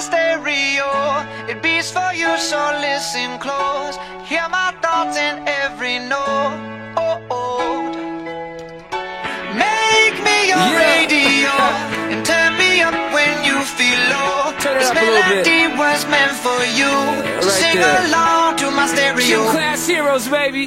stereo. It beats for you, so listen close. Hear my thoughts in every note. Oh, oh. Make me your Yeah. radio and turn me up when you feel low. Turn it this up melody was meant for you. so right sing there. along to my stereo. class heroes, baby.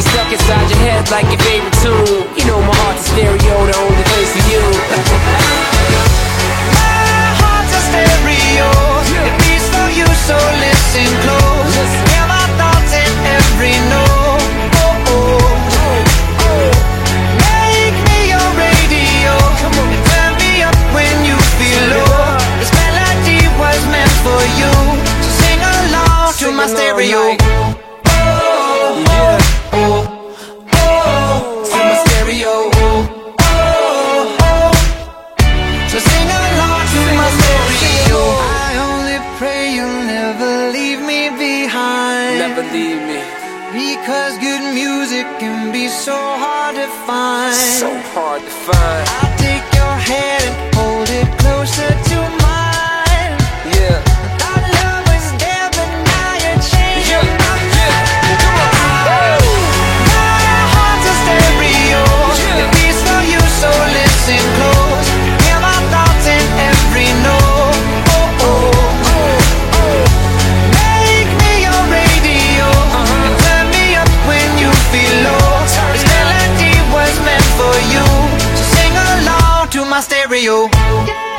Stuck inside your head like your favorite tune. Leave me. Because good music can be so hard to find. So hard to find. my stereo.